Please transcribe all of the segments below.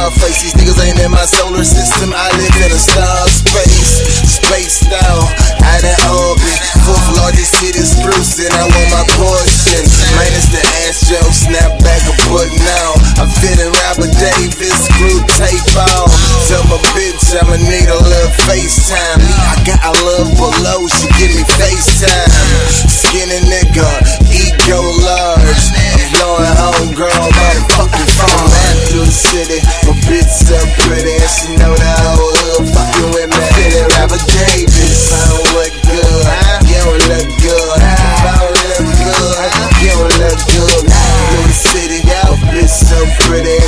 nigga Scarface. These niggas ain't in my solar system. I live in a star space, spaced out, out in orbit. Fourth largest city, spruce, and I want my portion. Minus the ass joke, snap back a put now. I'm feeling Robert Davis, screw tape on. Tell my bitch I'ma need a little FaceTime. I got a love below, she give me FaceTime.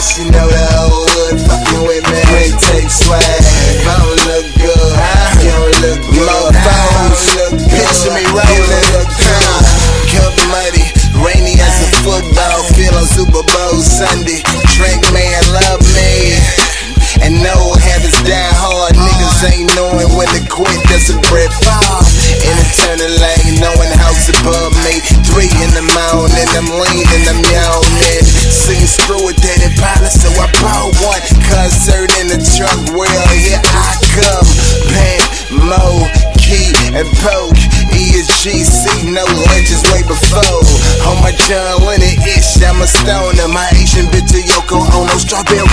And she know the whole hood fucking with me. Great tape swag, if I don't look good, you don't look good. My phone, picture me rolling, cup muddy, rainy as a football field on Super Bowl Sunday. Drink man, love me. And no habits die hard. Niggas ain't knowing when to quit. That's a bread fall. In a turning lane, knowing house above me. Three in the morning, I'm leaning, I'm yawning. Seen screw with well, here I come. Pat, Moe, Key, and Poke. ESGC, no legends way before. On my John Lennon ish, I'm a stoner. My Asian bitch to Yoko Ono, strawberry